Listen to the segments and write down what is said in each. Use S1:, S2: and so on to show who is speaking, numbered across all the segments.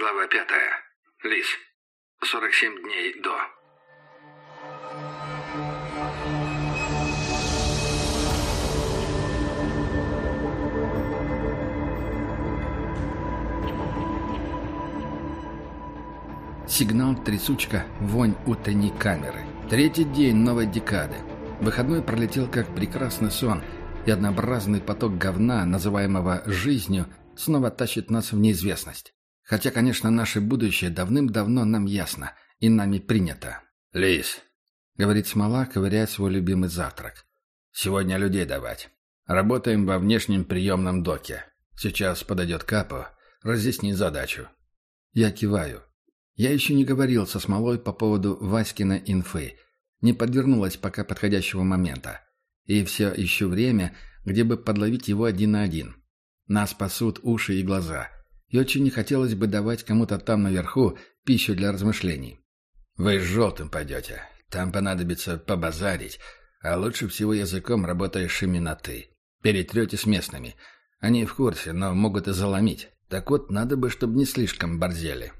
S1: Глава пятая. Лис. 47 дней до.
S2: Сигнал трясучка, вонь утренней камеры. Третий день новой декады. Выходной пролетел как прекрасный сон, и однообразный поток говна, называемого «жизнью», снова тащит нас в неизвестность. Хотя, конечно, наше будущее давным-давно нам ясно и нами принято.
S1: «Лис», — говорит Смола, ковыряя свой любимый завтрак. «Сегодня людей давать. Работаем во внешнем приемном доке. Сейчас подойдет Капо, разъясни задачу».
S2: Я киваю. Я еще не говорил со Смолой по поводу Васькина инфы. Не подвернулось пока подходящего момента. И все ищу время, где бы подловить его один на один. Нас пасут уши и глаза — и очень не хотелось бы давать кому-то там наверху пищу для размышлений.
S1: «Вы с желтым пойдете. Там понадобится побазарить, а лучше всего языком работаешь именно ты. Перетрете с местными. Они в курсе, но могут и заломить. Так вот, надо бы, чтобы не слишком борзели».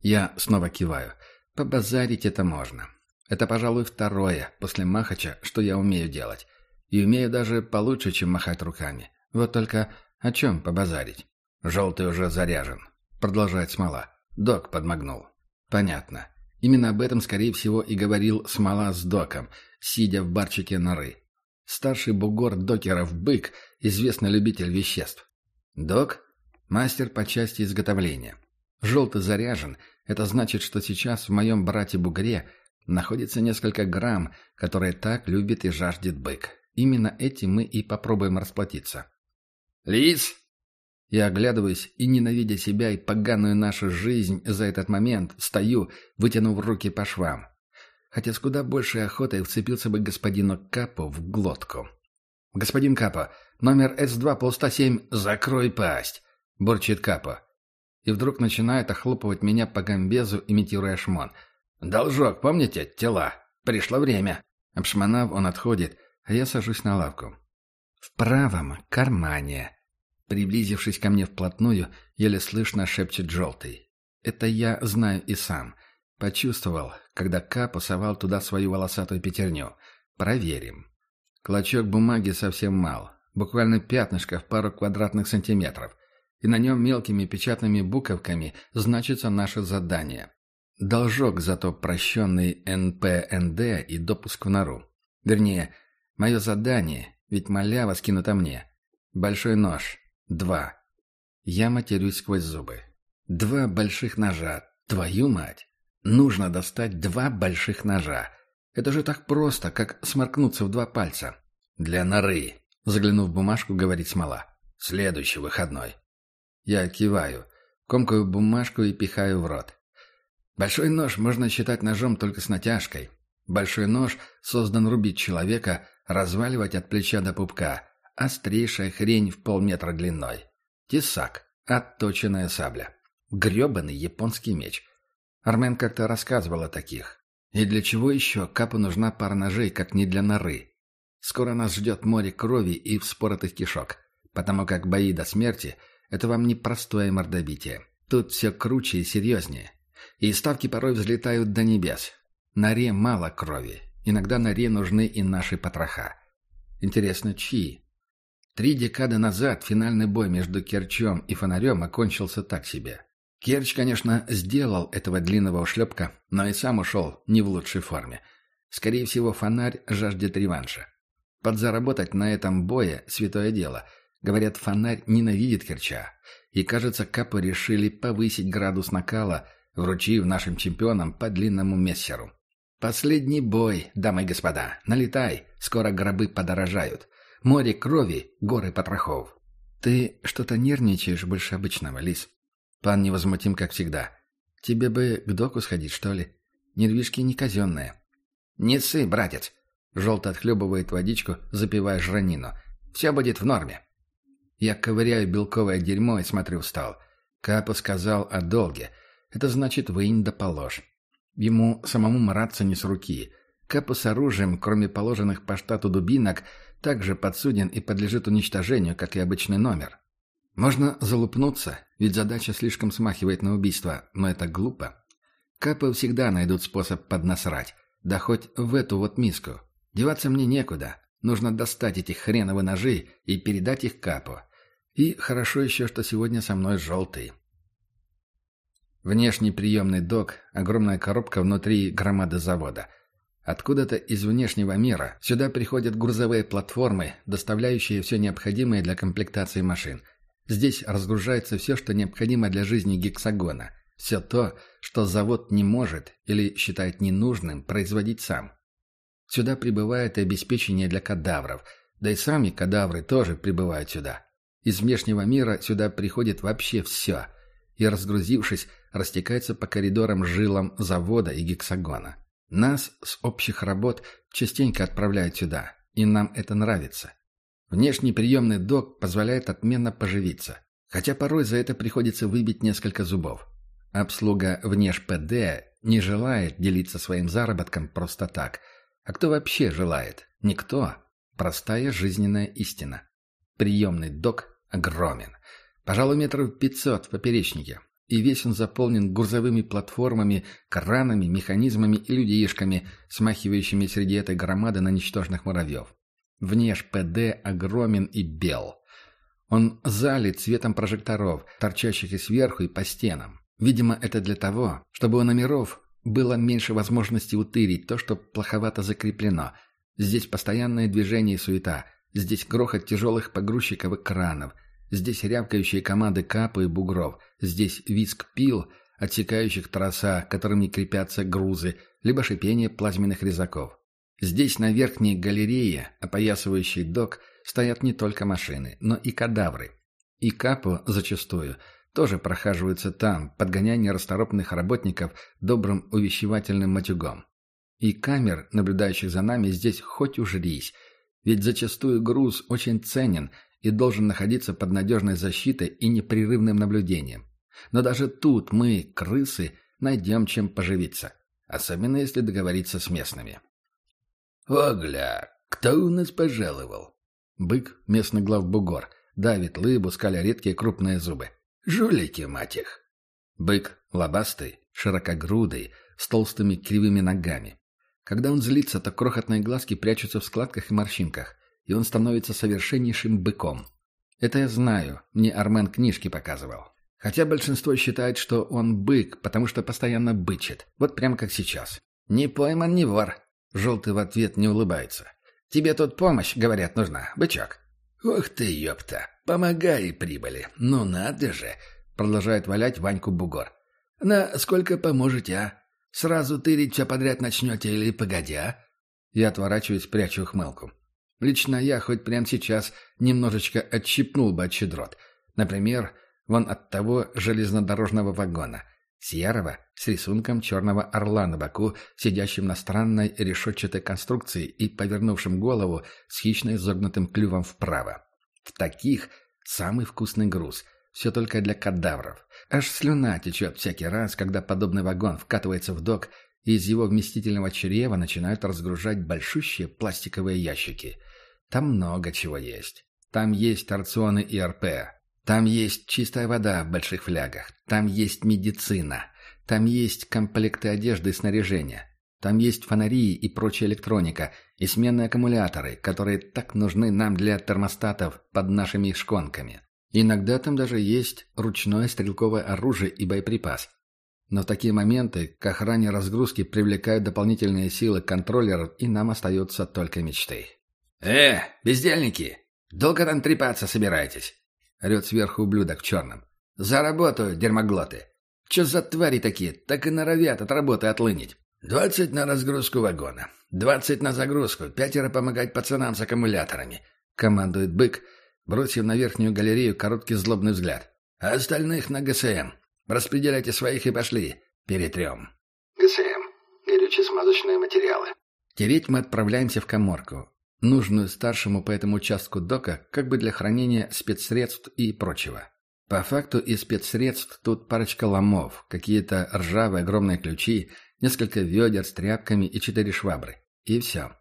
S2: Я снова киваю. Побазарить это можно. Это, пожалуй, второе, после махача, что я умею делать. И умею даже получше, чем махать руками. Вот только о чем побазарить?
S1: «Желтый уже заряжен», — продолжает Смола. Док подмогнул.
S2: «Понятно. Именно об этом, скорее всего, и говорил Смола с Доком, сидя в барчике норы. Старший бугор докеров Бык, известный любитель веществ. Док — мастер по части изготовления. Желтый заряжен — это значит, что сейчас в моем брате-бугре находится несколько грамм, которые так любит и жаждет Бык. Именно этим мы и попробуем расплатиться.
S1: «Лис!»
S2: Я оглядываюсь и, ненавидя себя и поганую нашу жизнь за этот момент, стою, вытянув руки по швам. Хотя с куда большей охотой вцепился бы господину Капо в глотку. «Господин Капо, номер С2, полста-семь, закрой пасть!» — бурчит Капо. И вдруг начинает охлопывать меня по гамбезу, имитируя шмон.
S1: «Должок, помните? Тела. Пришло время».
S2: Обшмонав, он отходит, а я сажусь на лавку. «В правом кармане», Приблизившись ко мне вплотную, еле слышно шепчет желтый. Это я знаю и сам. Почувствовал, когда Ка посовал туда свою волосатую пятерню. Проверим. Клочок бумаги совсем мал. Буквально пятнышко в пару квадратных сантиметров. И на нем мелкими печатными буковками значится наше задание. Должок зато прощенный НПНД и допуск в нору. Вернее, мое задание, ведь малява скинута мне. Большой нож, Два. Я матерюсь сквозь зубы. Два больших ножа. Твою мать! Нужно достать два больших ножа. Это же так просто, как сморкнуться в два пальца.
S1: Для норы. Заглянув в бумажку, говорит Смола. Следующий выходной.
S2: Я киваю, комкаю бумажку и пихаю в рот. Большой нож можно считать ножом только с натяжкой. Большой нож создан рубить человека, разваливать от плеча до пупка, Острейшая хрень в полметра длиной. Тесак. Отточенная сабля. Гребаный японский меч. Армен как-то рассказывал о таких. И для чего еще Капу нужна пара ножей, как не для норы? Скоро нас ждет море крови и вспоротых кишок. Потому как бои до смерти — это вам не простое мордобитие. Тут все круче и серьезнее. И ставки порой взлетают до небес. Норе мало крови. Иногда норе нужны и наши потроха. Интересно, чьи? Три декады назад финальный бой между Керчом и Фонарем окончился так себе. Керч, конечно, сделал этого длинного ушлепка, но и сам ушел не в лучшей форме. Скорее всего, Фонарь жаждет реванша. Подзаработать на этом бое – святое дело. Говорят, Фонарь ненавидит Керча. И, кажется, Капы решили повысить градус накала, вручив нашим чемпионам по длинному мессеру. Последний бой, дамы и господа. Налетай, скоро гробы подорожают. Море крови, горы потрохов. Ты что-то нервничаешь больше обычного, Лис. Пан невозмутим, как всегда. Тебе бы к доку сходить, что ли? Нервишки не казенные. Не ссы, братец. Желто отхлебывает водичку, запивая жранину. Все будет в норме. Я ковыряю белковое дерьмо и смотрю в стол. Капа сказал о долге. Это значит вынь да положь. Ему самому мараться не с руки. Капа с оружием, кроме положенных по штату дубинок, также подсуден и подлежит уничтожению, как и обычный номер. Можно залупнуться, ведь задача слишком смахивает на убийство, но это глупо. Капы всегда найдут способ поднасрать, да хоть в эту вот миску. Деваться мне некуда, нужно достать эти хреновы ножи и передать их Капу. И хорошо еще, что сегодня со мной желтый. Внешний приемный док, огромная коробка внутри громады завода. Откуда-то из внешнего мира сюда приходят грузовые платформы, доставляющие все необходимое для комплектации машин. Здесь разгружается все, что необходимо для жизни гексагона. Все то, что завод не может или считает ненужным производить сам. Сюда прибывает и обеспечение для кадавров, да и сами кадавры тоже прибывают сюда. Из внешнего мира сюда приходит вообще все, и, разгрузившись, растекается по коридорам жилам завода и гексагона. Нас с общих работ частенько отправляют сюда, и нам это нравится. Внешний приемный док позволяет отменно поживиться, хотя порой за это приходится выбить несколько зубов. Обслуга внеш-ПД не желает делиться своим заработком просто так. А кто вообще желает? Никто. Простая жизненная истина. Приемный док огромен. Пожалуй, метров пятьсот в поперечнике. И весь он заполнен грузовыми платформами, кранами, механизмами и людишками, смахивающими среди этой громады на ничтожных муравьев. Внеш ПД огромен и бел. Он залит цветом прожекторов, торчащих и сверху, и по стенам. Видимо, это для того, чтобы у номеров было меньше возможности утырить то, что плоховато закреплено. Здесь постоянное движение и суета. Здесь грохот тяжелых погрузчиков и кранов. Здесь рявкающие команды капы и бугров. Здесь виск пил, отсекающих троса, которыми крепятся грузы, либо шипение плазменных резаков. Здесь на верхней галерее, опоясывающей док, стоят не только машины, но и кадавры. И капу зачастую тоже прохаживаются там, подгоняя нерасторопных работников добрым увещевательным матюгом. И камер, наблюдающих за нами, здесь хоть ужрись, ведь зачастую груз очень ценен и должен находиться под надежной защитой и непрерывным наблюдением. Но даже тут мы, крысы, найдем чем поживиться, особенно если договориться с местными.
S1: «Огля, кто у нас пожаловал?»
S2: Бык, местный главбугор, давит лыбу, скаля редкие крупные зубы.
S1: «Жулики, мать их!»
S2: Бык, лобастый, широкогрудый, с толстыми кривыми ногами. Когда он злится, то крохотные глазки прячутся в складках и морщинках, и он становится совершеннейшим быком. Это я знаю, мне Армен книжки показывал. Хотя большинство считает, что он бык, потому что постоянно бычит. Вот прямо как сейчас. «Не пойман, не вор!» Желтый в ответ не улыбается. «Тебе тут помощь, говорят, нужна, бычок».
S1: «Ух ты, ёпта! Помогай прибыли! Ну надо же!» Продолжает валять Ваньку бугор. «На сколько поможете, а? Сразу тырить все подряд начнете или погодя?»
S2: Я отворачиваюсь, прячу ухмылку. Лично я хоть прямо сейчас немножечко отщипнул бы от щедрот. Например, вон от того железнодорожного вагона. Серого, с рисунком черного орла на боку, сидящим на странной решетчатой конструкции и повернувшим голову с хищно изогнутым клювом вправо. В таких самый вкусный груз. Все только для кадавров. Аж слюна течет всякий раз, когда подобный вагон вкатывается в док, и из его вместительного чрева начинают разгружать большущие пластиковые ящики. Там много чего есть. Там есть торционы и РП. Там есть чистая вода в больших флягах. Там есть медицина. Там есть комплекты одежды и снаряжения. Там есть фонари и прочая электроника, и сменные аккумуляторы, которые так нужны нам для термостатов под нашими шконками. Иногда там даже есть ручное стрелковое оружие и боеприпас. Но в такие моменты к охране разгрузки привлекают дополнительные силы контроллеров, и нам остается только мечты.
S1: «Э, бездельники! Долго там трепаться собираетесь?»
S2: — орет сверху ублюдок в черном.
S1: «За работу, дермоглоты! Че за твари такие, так и норовят от работы отлынить? Двадцать на разгрузку вагона, двадцать на загрузку, пятеро помогать пацанам с аккумуляторами», — командует бык, бросив на верхнюю галерею короткий злобный взгляд. «А остальных на ГСМ. Распределяйте своих и пошли. Перетрем».
S2: ГСМ. Горюче-смазочные материалы. Тереть мы отправляемся в коморку, нужную старшему по этому участку дока, как бы для хранения спецсредств и прочего. По факту из спецсредств тут парочка ломов, какие-то ржавые огромные ключи, несколько ведер с тряпками и четыре швабры. И все.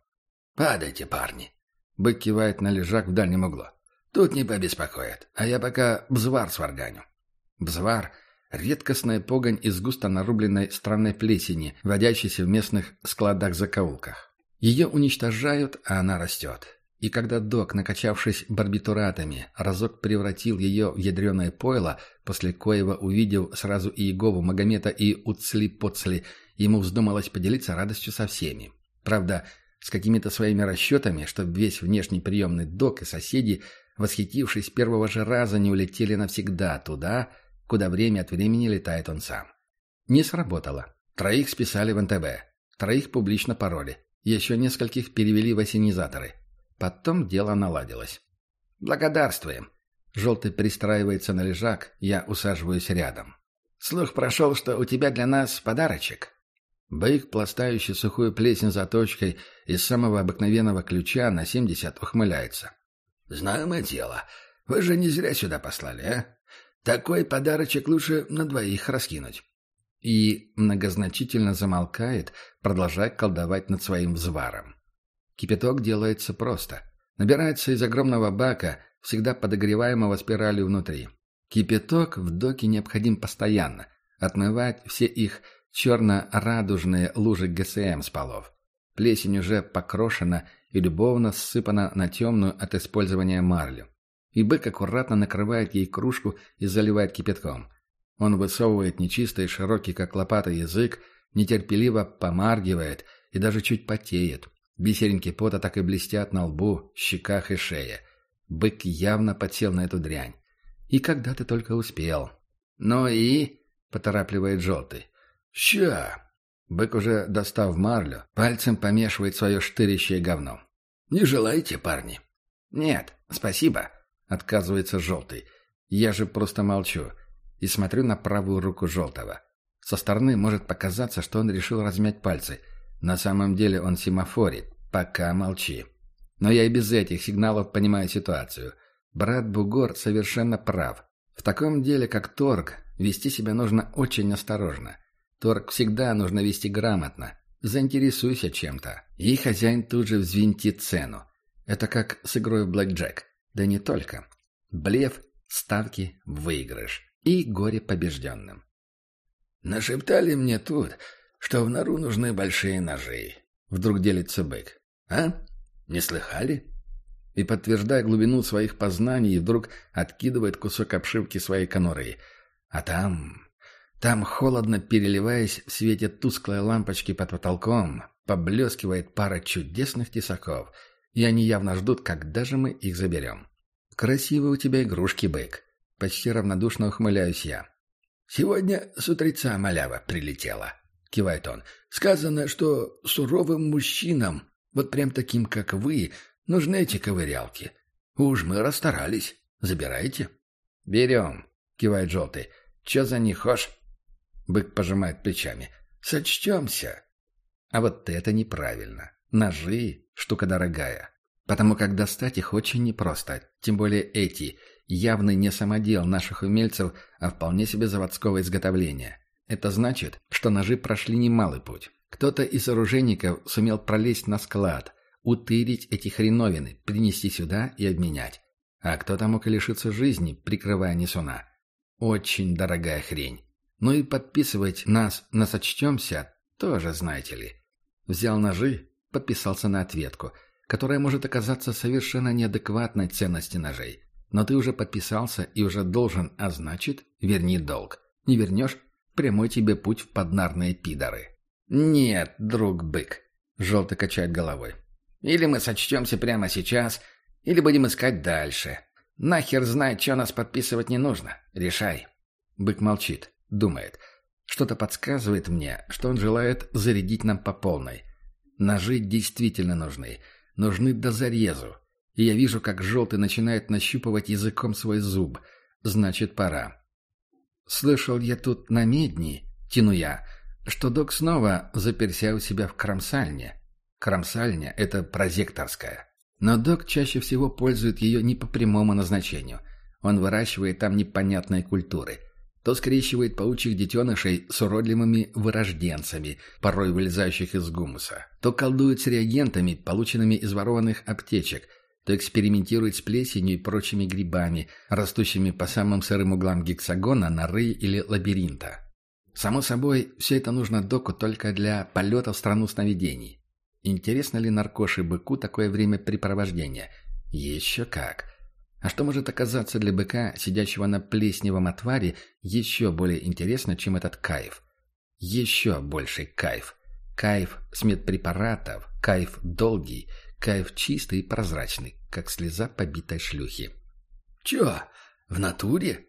S1: «Падайте, парни!»
S2: Бык кивает на лежак в дальнем углу.
S1: Тут не побеспокоят, а я пока бзвар сварганю».
S2: Бзвар — редкостная погонь из густо нарубленной странной плесени, водящейся в местных складах-закоулках. Ее уничтожают, а она растет. И когда док, накачавшись барбитуратами, разок превратил ее в ядреное пойло, после коего увидел сразу и Иегову Магомета и Уцли-Поцли, ему вздумалось поделиться радостью со всеми. Правда, с какими-то своими расчетами, чтобы весь внешний приемный док и соседи, восхитившись первого же раза, не улетели навсегда туда, куда время от времени летает он сам. Не сработало. Троих списали в НТБ, троих публично пароли, еще нескольких перевели в осенизаторы – Потом дело наладилось. «Благодарствуем!» Желтый пристраивается на лежак, я усаживаюсь рядом. «Слух прошел, что у тебя для нас подарочек». Бык, пластающий сухую плесень заточкой из самого обыкновенного ключа на семьдесят, ухмыляется.
S1: «Знаемое дело. Вы же не зря сюда послали, а? Такой подарочек лучше на двоих раскинуть».
S2: И многозначительно замолкает, продолжая колдовать над своим взваром. Кипяток делается просто. Набирается из огромного бака, всегда подогреваемого спиралью внутри. Кипяток в доке необходим постоянно. Отмывать все их черно-радужные лужи ГСМ с полов. Плесень уже покрошена и любовно ссыпана на темную от использования марлю. И бык аккуратно накрывает ей кружку и заливает кипятком. Он высовывает нечистый, широкий, как лопата, язык, нетерпеливо помаргивает и даже чуть потеет. Бисеринки пота так и блестят на лбу, щеках и шее. Бык явно подсел на эту дрянь. И когда ты только успел. «Ну и...» — поторапливает желтый.
S1: «Ща!»
S2: Бык уже, достав марлю, пальцем помешивает свое штырящее говно.
S1: «Не желаете, парни?»
S2: «Нет, спасибо», — отказывается желтый. Я же просто молчу и смотрю на правую руку желтого. Со стороны может показаться, что он решил размять пальцы — на самом деле он семафорит. Пока молчи. Но я и без этих сигналов понимаю ситуацию. Брат Бугор совершенно прав. В таком деле, как торг, вести себя нужно очень осторожно. Торг всегда нужно вести грамотно. Заинтересуйся чем-то. И хозяин тут же взвинтит цену. Это как с игрой в блэкджек. Да не только. Блеф, ставки, выигрыш. И горе побежденным.
S1: «Нашептали мне тут, что в нору нужны большие ножи. Вдруг делится бык. А? Не слыхали?
S2: И, подтверждая глубину своих познаний, вдруг откидывает кусок обшивки своей конуры. А там... Там, холодно переливаясь в свете тусклой лампочки под потолком, поблескивает пара чудесных тесаков, и они явно ждут, когда же мы их заберем. «Красивые у тебя игрушки, бык!» Почти равнодушно ухмыляюсь я.
S1: «Сегодня с утреца малява прилетела», — кивает он. «Сказано, что суровым мужчинам, вот прям таким, как вы, нужны эти ковырялки. Уж мы расстарались. Забирайте».
S2: «Берем», — кивает желтый. «Че за них хошь?» Бык пожимает плечами. «Сочтемся». А вот это неправильно. Ножи — штука дорогая. Потому как достать их очень непросто. Тем более эти — явный не самодел наших умельцев, а вполне себе заводского изготовления. Это значит, что ножи прошли немалый путь. Кто-то из оружейников сумел пролезть на склад, утырить эти хреновины, принести сюда и обменять. А кто-то мог и лишиться жизни, прикрывая несуна. Очень дорогая хрень. Ну и подписывать нас на «сочтемся» тоже, знаете ли. Взял ножи, подписался на ответку, которая может оказаться совершенно неадекватной ценности ножей. Но ты уже подписался и уже должен, а значит, верни долг. Не вернешь Прямой тебе путь в поднарные пидоры.
S1: Нет, друг бык, желтый качает головой. Или мы сочтемся прямо сейчас, или будем искать дальше. Нахер знает, что нас подписывать не нужно. Решай.
S2: Бык молчит, думает. Что-то подсказывает мне, что он желает зарядить нам по полной. Ножи действительно нужны. Нужны до зарезу. И я вижу, как желтый начинает нащупывать языком свой зуб. Значит, пора. Слышал я тут на медни, тяну я, что док снова заперся у себя в кромсальне. Кромсальня — это прозекторская. Но док чаще всего пользует ее не по прямому назначению. Он выращивает там непонятные культуры. То скрещивает паучьих детенышей с уродливыми вырожденцами, порой вылезающих из гумуса. То колдует с реагентами, полученными из ворованных аптечек. То экспериментирует с плесенью и прочими грибами, растущими по самым сырым углам гексагона, норы или лабиринта. Само собой, все это нужно доку только для полета в страну сновидений. Интересно ли наркоши быку такое времяпрепровождение? Еще как. А что может оказаться для быка, сидящего на плесневом отваре, еще более интересно, чем этот кайф? Еще больший кайф. Кайф с медпрепаратов, кайф долгий, кайф чистый и прозрачный, как слеза побитой шлюхи.
S1: «Чё, в натуре?»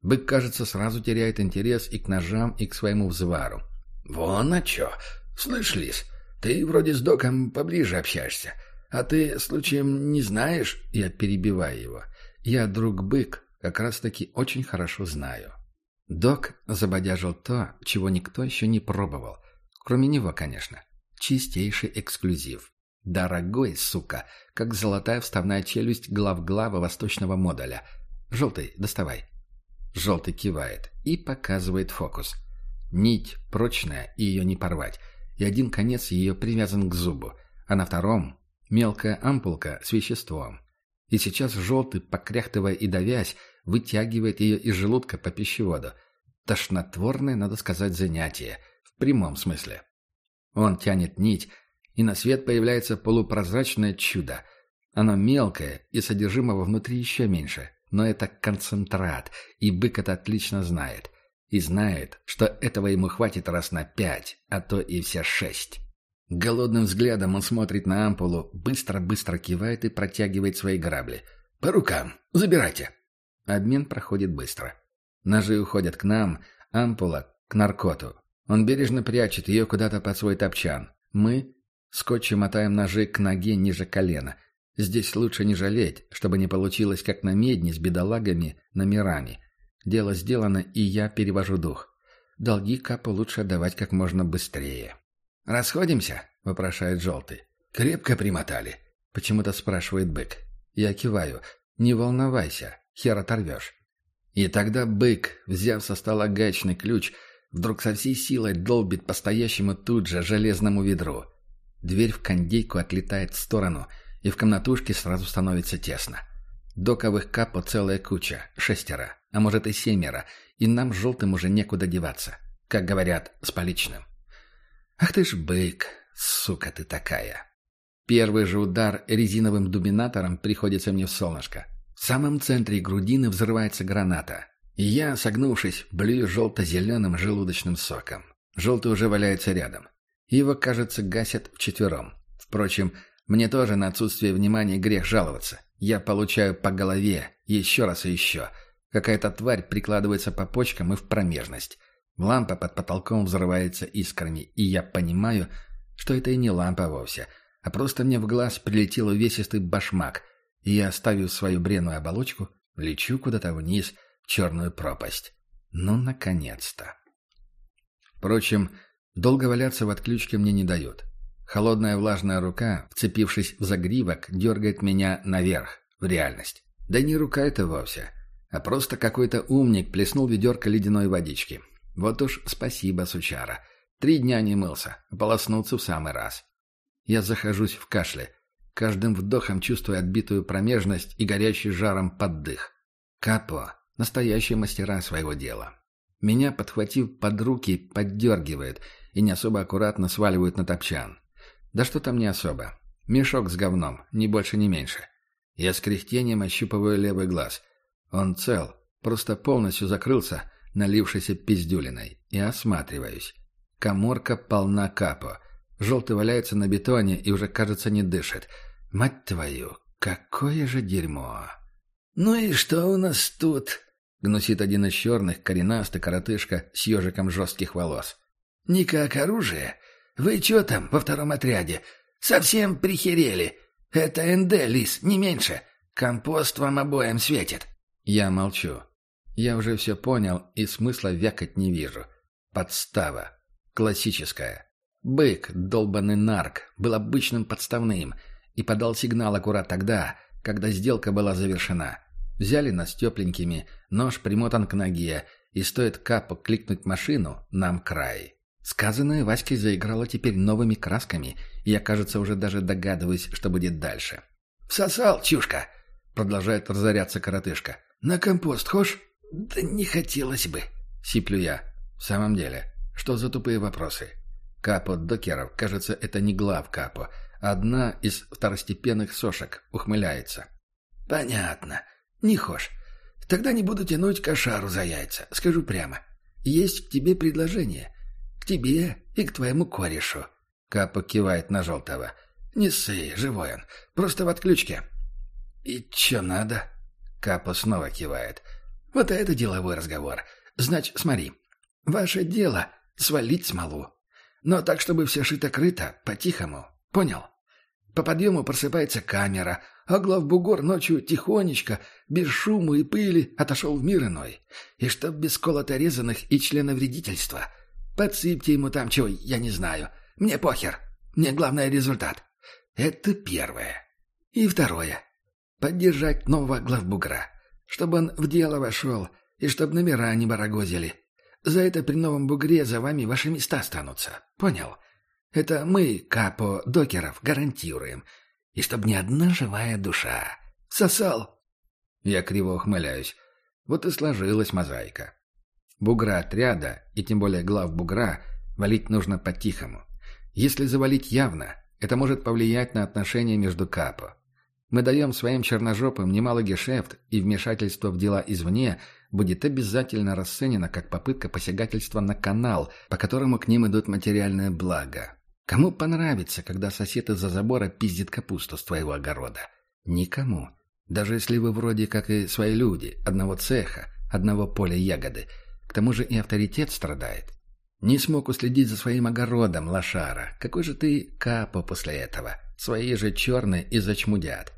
S2: Бык, кажется, сразу теряет интерес и к ножам, и к своему взвару.
S1: «Вон а чё! Слышь, Лис, ты вроде с доком поближе общаешься. А ты, случаем, не знаешь?»
S2: Я перебиваю его. «Я друг-бык, как раз-таки очень хорошо знаю». Док забодяжил то, чего никто еще не пробовал. Кроме него, конечно. Чистейший эксклюзив. Дорогой, сука, как золотая вставная челюсть глав-глава восточного модуля. Желтый, доставай. Желтый кивает и показывает фокус. Нить прочная, и ее не порвать. И один конец ее привязан к зубу, а на втором — мелкая ампулка с веществом. И сейчас желтый, покряхтывая и давясь, вытягивает ее из желудка по пищеводу. Тошнотворное, надо сказать, занятие. В прямом смысле. Он тянет нить, и на свет появляется полупрозрачное чудо. Оно мелкое, и содержимого внутри еще меньше. Но это концентрат, и бык это отлично знает. И знает, что этого ему хватит раз на пять, а то и все шесть. Голодным взглядом он смотрит на ампулу, быстро-быстро кивает и протягивает свои грабли. «По рукам! Забирайте!» Обмен проходит быстро. Ножи уходят к нам, ампула — к наркоту. Он бережно прячет ее куда-то под свой топчан. Мы Скотчем мотаем ножи к ноге ниже колена. Здесь лучше не жалеть, чтобы не получилось, как на медне с бедолагами, номерами. Дело сделано, и я перевожу дух. Долги капу лучше отдавать как можно быстрее. «Расходимся?» — вопрошает желтый.
S1: «Крепко примотали?»
S2: — почему-то спрашивает бык. Я киваю. «Не волновайся, хер оторвешь». И тогда бык, взяв со стола гаечный ключ, вдруг со всей силой долбит по стоящему тут же железному ведру. Дверь в кондейку отлетает в сторону, и в комнатушке сразу становится тесно. Доковых капо целая куча, шестеро, а может и семеро, и нам желтым уже некуда деваться. Как говорят, с поличным. Ах ты ж бык, сука ты такая. Первый же удар резиновым дубинатором приходится мне в солнышко. В самом центре грудины взрывается граната. И я, согнувшись, блюю желто-зеленым желудочным соком. Желтый уже валяется рядом. Его, кажется, гасят вчетвером. Впрочем, мне тоже на отсутствие внимания грех жаловаться. Я получаю по голове, еще раз и еще. Какая-то тварь прикладывается по почкам и в промежность. Лампа под потолком взрывается искрами, и я понимаю, что это и не лампа вовсе, а просто мне в глаз прилетел увесистый башмак, и я, оставив свою бренную оболочку, лечу куда-то вниз, в черную пропасть. Ну, наконец-то. Впрочем, Долго валяться в отключке мне не дает. Холодная влажная рука, вцепившись в загривок, дергает меня наверх, в реальность. Да не рука это вовсе, а просто какой-то умник плеснул ведерко ледяной водички. Вот уж спасибо, сучара. Три дня не мылся, полоснуться в самый раз. Я захожусь в кашле, каждым вдохом чувствуя отбитую промежность и горящий жаром поддых. Капо — настоящие мастера своего дела. Меня, подхватив под руки, поддергивает — и не особо аккуратно сваливают на топчан. Да что там не особо. Мешок с говном, ни больше, ни меньше. Я с кряхтением ощупываю левый глаз. Он цел, просто полностью закрылся, налившийся пиздюлиной, и осматриваюсь. Коморка полна капо. Желтый валяется на бетоне и уже, кажется, не дышит. Мать твою, какое же дерьмо!
S1: «Ну и что у нас тут?» — гнусит один из черных, коренастый коротышка с ежиком жестких волос. «Не как оружие. Вы чё там во втором отряде? Совсем прихерели. Это НД, Лис, не меньше. Компост вам обоим светит».
S2: Я молчу. Я уже все понял и смысла вякать не вижу. Подстава. Классическая. Бык, долбанный нарк, был обычным подставным и подал сигнал аккурат тогда, когда сделка была завершена. Взяли нас тепленькими, нож примотан к ноге, и стоит капу кликнуть машину, нам край. Сказанное Васькой заиграло теперь новыми красками, и я, кажется, уже даже догадываюсь, что будет дальше. «Всосал, чушка!» — продолжает разоряться коротышка. «На компост хошь?» «Да не хотелось бы», — сиплю я. «В самом деле, что за тупые вопросы?» Капо Докеров, кажется, это не глав Капо, а одна из второстепенных сошек, ухмыляется. «Понятно. Не хошь. Тогда не буду тянуть кошару за яйца, скажу прямо. Есть к тебе предложение. Тебе и к твоему корешу». Капо кивает на желтого. «Не ссы, живой он. Просто в отключке». «И чё надо?» Капо снова кивает. «Вот это деловой разговор. Значит, смотри. Ваше дело — свалить смолу. Но так, чтобы все шито-крыто, по-тихому. Понял? По подъему просыпается камера, а главбугор ночью тихонечко, без шума и пыли, отошел в мир иной. И чтоб без колото-резанных и членовредительства. Подсыпьте ему там чего, я не знаю. Мне похер. Мне главное результат. Это первое. И второе. Поддержать нового главбугра. Чтобы он в дело вошел, и чтобы номера не барагозили. За это при новом бугре за вами ваши места останутся. Понял? Это мы, капо докеров, гарантируем. И чтобы ни одна живая душа. Сосал. Я криво ухмыляюсь. Вот и сложилась мозаика. Бугра отряда, и тем более глав бугра, валить нужно по-тихому. Если завалить явно, это может повлиять на отношения между капо. Мы даем своим черножопым немало гешефт, и вмешательство в дела извне будет обязательно расценено как попытка посягательства на канал, по которому к ним идут материальные блага. Кому понравится, когда сосед из-за забора пиздит капусту с твоего огорода? Никому. Даже если вы вроде как и свои люди, одного цеха, одного поля ягоды. Тому же и авторитет страдает. Не смог уследить за своим огородом, лошара. Какой же ты капо после этого? Свои же черные и зачмудят.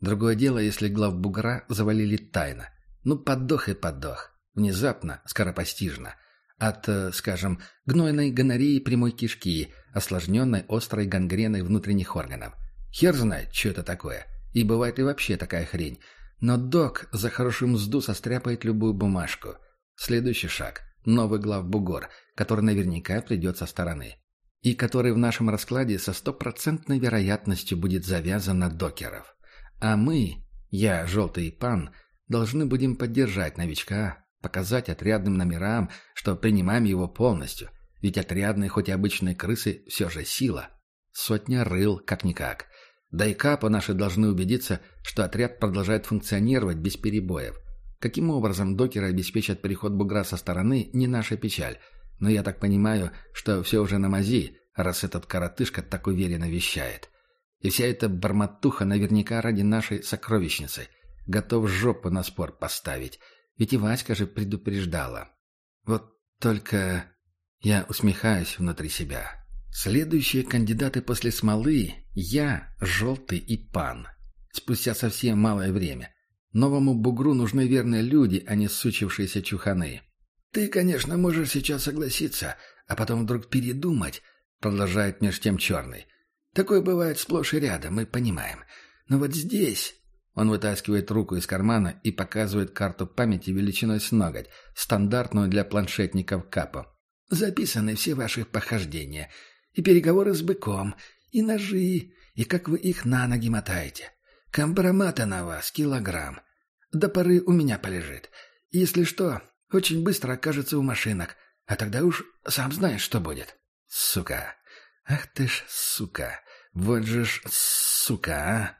S2: Другое дело, если глав бугра завалили тайно. Ну, подох и подох. Внезапно, скоропостижно. От, э, скажем, гнойной гонореи прямой кишки, осложненной острой гангреной внутренних органов. Хер знает, что это такое. И бывает и вообще такая хрень. Но док за хорошую мзду состряпает любую бумажку. Следующий шаг – новый главбугор, который наверняка придет со стороны. И который в нашем раскладе со стопроцентной вероятностью будет завязан на докеров. А мы, я, желтый пан, должны будем поддержать новичка, показать отрядным номерам, что принимаем его полностью, ведь отрядные, хоть и обычные крысы, все же сила. Сотня рыл, как-никак. Да и капо наши должны убедиться, что отряд продолжает функционировать без перебоев. Каким образом докеры обеспечат переход бугра со стороны, не наша печаль. Но я так понимаю, что все уже на мази, раз этот коротышка так уверенно вещает. И вся эта бормотуха наверняка ради нашей сокровищницы. Готов жопу на спор поставить. Ведь и Васька же предупреждала. Вот только я усмехаюсь внутри себя. Следующие кандидаты после смолы – я, Желтый и Пан. Спустя совсем малое время. Новому бугру нужны верные люди, а не сучившиеся чуханы. «Ты, конечно, можешь сейчас согласиться, а потом вдруг передумать», — продолжает меж тем Черный. Такое бывает сплошь и рядом, мы понимаем. Но вот здесь...» Он вытаскивает руку из кармана и показывает карту памяти величиной с ноготь, стандартную для планшетников Капо. «Записаны все ваши похождения. И переговоры с быком, и ножи, и как вы их на ноги мотаете. Компромата на вас килограмм. До поры у меня полежит. Если что, очень быстро окажется у машинок. А тогда уж сам знаешь, что будет. Сука. Ах ты ж сука. Вот же ж, сука, а!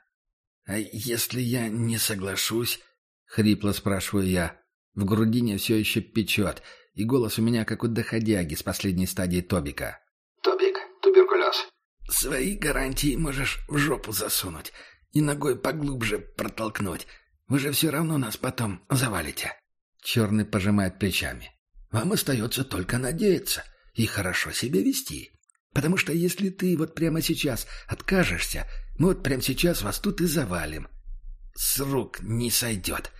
S2: А если я не соглашусь? Хрипло спрашиваю я. В грудине все еще печет, и голос у меня как у доходяги с последней стадии Тобика.
S3: Тобик, туберкулез.
S2: Свои гарантии можешь в жопу засунуть и ногой поглубже протолкнуть. Вы же все равно нас потом завалите. Черный пожимает плечами. Вам остается только надеяться и хорошо себя вести. Потому что если ты вот прямо сейчас откажешься, мы вот прямо сейчас вас тут и завалим. С рук не сойдет.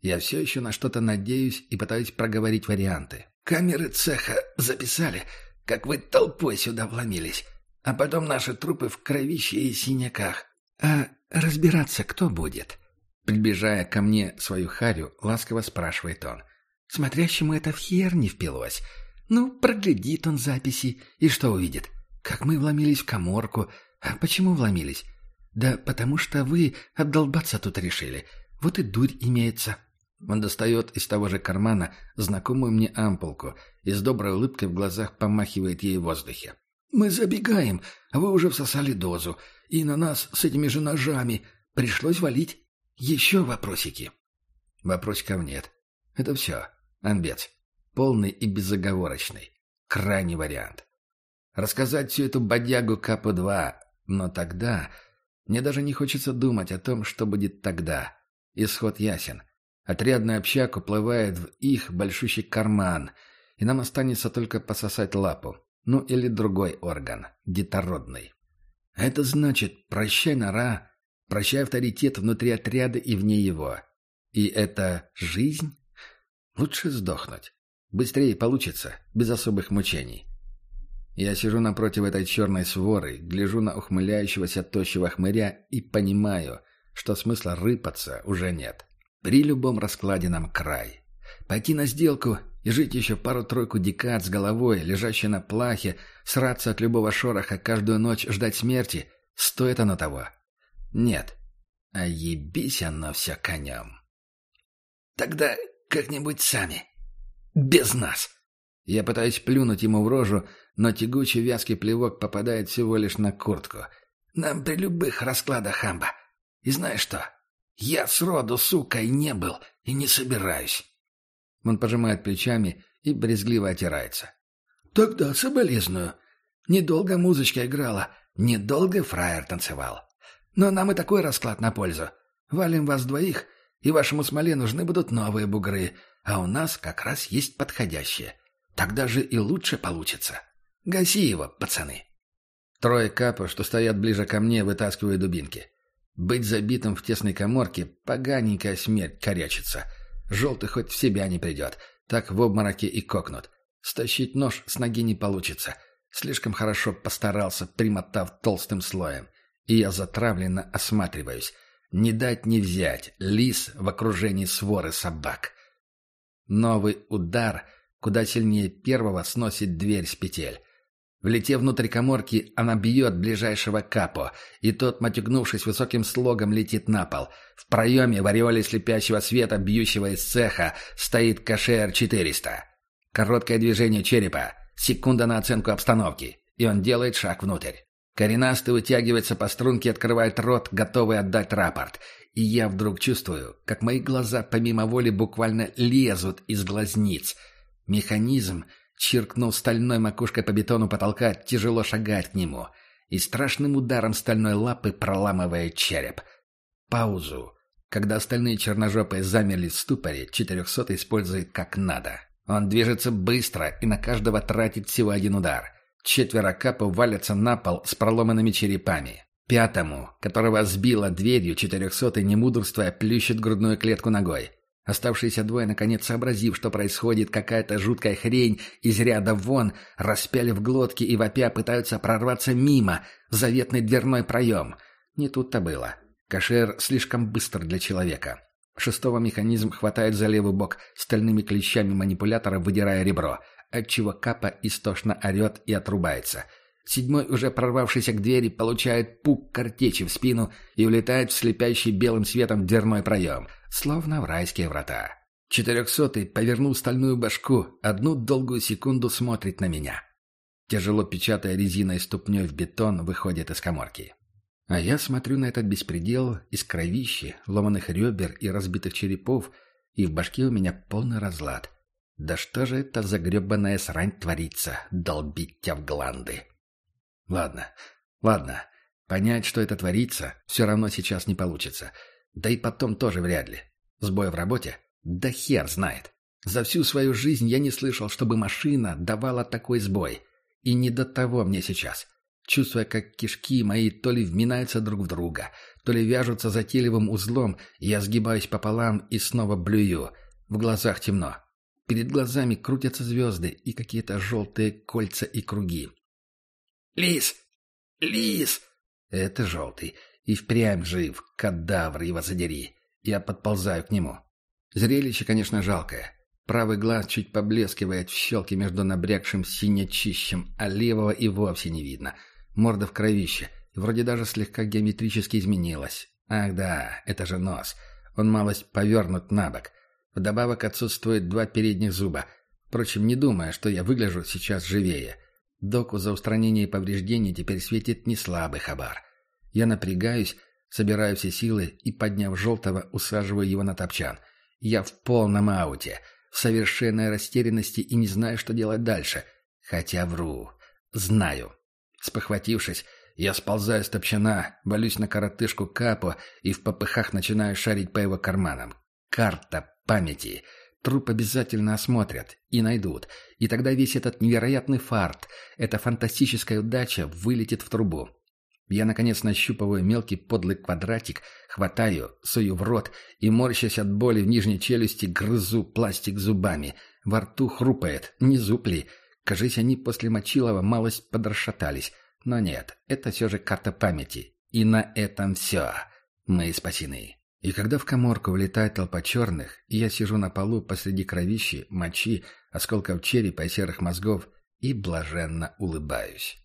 S2: Я все еще на что-то надеюсь и пытаюсь проговорить варианты. Камеры цеха записали, как вы толпой сюда вломились. А потом наши трупы в кровище и синяках. А разбираться кто будет? Приближая ко мне свою харю, ласково спрашивает он. Смотрящему это в хер не впилось. Ну, проглядит он записи и что увидит? Как мы вломились в коморку. А почему вломились? «Да потому что вы отдолбаться тут решили. Вот и дурь имеется». Он достает из того же кармана знакомую мне ампулку и с доброй улыбкой в глазах помахивает ей в воздухе. «Мы забегаем, а вы уже всосали дозу. И на нас с этими же ножами. Пришлось валить. Еще вопросики?» Вопросиков нет. Это все. Анбец. Полный и безоговорочный. Крайний вариант. Рассказать всю эту бодягу Капу-2, но тогда... Мне даже не хочется думать о том, что будет тогда. Исход ясен. Отрядный общак уплывает в их большущий карман, и нам останется только пососать лапу. Ну или другой орган, детородный. А это значит, прощай нора, прощай авторитет внутри отряда и вне его. И это жизнь? Лучше сдохнуть. Быстрее получится, без особых мучений. Я сижу напротив этой черной своры, гляжу на ухмыляющегося тощего хмыря и понимаю, что смысла рыпаться уже нет. При любом раскладе нам край. Пойти на сделку и жить еще пару-тройку декад с головой, лежащей на плахе, сраться от любого шороха каждую ночь ждать смерти, стоит оно того? Нет. А ебись оно все конем. Тогда как-нибудь сами. Без нас. Я пытаюсь плюнуть ему в рожу, но тягучий вязкий плевок попадает всего лишь на куртку. Нам при любых раскладах хамба. И знаешь что? Я сроду сукой не был и не собираюсь. Он пожимает плечами и брезгливо отирается. Тогда соболезную. Недолго музычка играла, недолго фраер танцевал. Но нам и такой расклад на пользу. Валим вас двоих, и вашему смоле нужны будут новые бугры, а у нас как раз есть подходящие. Тогда же и лучше получится. Гаси его, пацаны. Трое капов, что стоят ближе ко мне, вытаскивают дубинки. Быть забитым в тесной коморке — поганенькая смерть корячится. Желтый хоть в себя не придет. Так в обмороке и кокнут. Стащить нож с ноги не получится. Слишком хорошо постарался, примотав толстым слоем. И я затравленно осматриваюсь. Не дать не взять. Лис в окружении своры собак. Новый удар, куда сильнее первого, сносит дверь с петель. Влетев внутрь коморки, она бьет ближайшего капо, и тот, матюгнувшись высоким слогом, летит на пол. В проеме, в ореоле слепящего света, бьющего из цеха, стоит КШР-400. Короткое движение черепа, секунда на оценку обстановки, и он делает шаг внутрь. Коренастый вытягивается по струнке открывает рот, готовый отдать рапорт. И я вдруг чувствую, как мои глаза помимо воли буквально лезут из глазниц. Механизм Чиркнул стальной макушкой по бетону потолка, тяжело шагать к нему. И страшным ударом стальной лапы проламывает череп. Паузу. Когда остальные черножопые замерли в ступоре, четырехсот использует как надо. Он движется быстро и на каждого тратит всего один удар. Четверо капов валятся на пол с проломанными черепами. Пятому, которого сбила дверью четырехсотый, не мудрствуя, плющит грудную клетку ногой. Оставшиеся двое, наконец сообразив, что происходит какая-то жуткая хрень из ряда вон, распялив глотки и вопя пытаются прорваться мимо, заветный дверной проем. Не тут-то было. Кашер слишком быстр для человека. Шестого механизм хватает за левый бок стальными клещами манипулятора, выдирая ребро, отчего Капа истошно орет и отрубается — Седьмой, уже прорвавшийся к двери, получает пук картечи в спину и улетает в слепящий белым светом дверной проем, словно в райские врата. Четырехсотый, повернул стальную башку, одну долгую секунду смотрит на меня. Тяжело печатая резиной ступней в бетон, выходит из коморки. А я смотрю на этот беспредел из кровищи, ломаных ребер и разбитых черепов, и в башке у меня полный разлад. Да что же это за гребаная срань творится, долбить тебя в гланды? Ладно, ладно. Понять, что это творится, все равно сейчас не получится. Да и потом тоже вряд ли. Сбой в работе? Да хер знает. За всю свою жизнь я не слышал, чтобы машина давала такой сбой. И не до того мне сейчас. Чувствуя, как кишки мои то ли вминаются друг в друга, то ли вяжутся затейливым узлом, я сгибаюсь пополам и снова блюю. В глазах темно. Перед глазами крутятся звезды и какие-то желтые кольца и круги. «Лис! Лис!» Это желтый. И впрямь жив. Кадавр его задери. Я подползаю к нему. Зрелище, конечно, жалкое. Правый глаз чуть поблескивает в щелке между набрякшим синячищем, а левого и вовсе не видно. Морда в кровище. Вроде даже слегка геометрически изменилась. Ах да, это же нос. Он малость повернут на бок. Вдобавок отсутствует два передних зуба. Впрочем, не думая, что я выгляжу сейчас живее. Доку за устранение повреждений теперь светит не слабый хабар. Я напрягаюсь, собираю все силы и, подняв желтого, усаживаю его на топчан. Я в полном ауте, в совершенной растерянности и не знаю, что делать дальше. Хотя вру. Знаю. Спохватившись, я сползаю с топчана, валюсь на коротышку Капо и в попыхах начинаю шарить по его карманам. Карта памяти. Труп обязательно осмотрят и найдут. И тогда весь этот невероятный фарт, эта фантастическая удача вылетит в трубу. Я, наконец, нащупываю мелкий подлый квадратик, хватаю, сую в рот и, морщась от боли в нижней челюсти, грызу пластик зубами. Во рту хрупает, не зуб ли. Кажись, они после Мочилова малость подрасшатались. Но нет, это все же карта памяти. И на этом все. Мы спасены. И когда в коморку влетает толпа черных, и я сижу на полу посреди кровищи, мочи, осколков черепа и серых мозгов и блаженно улыбаюсь.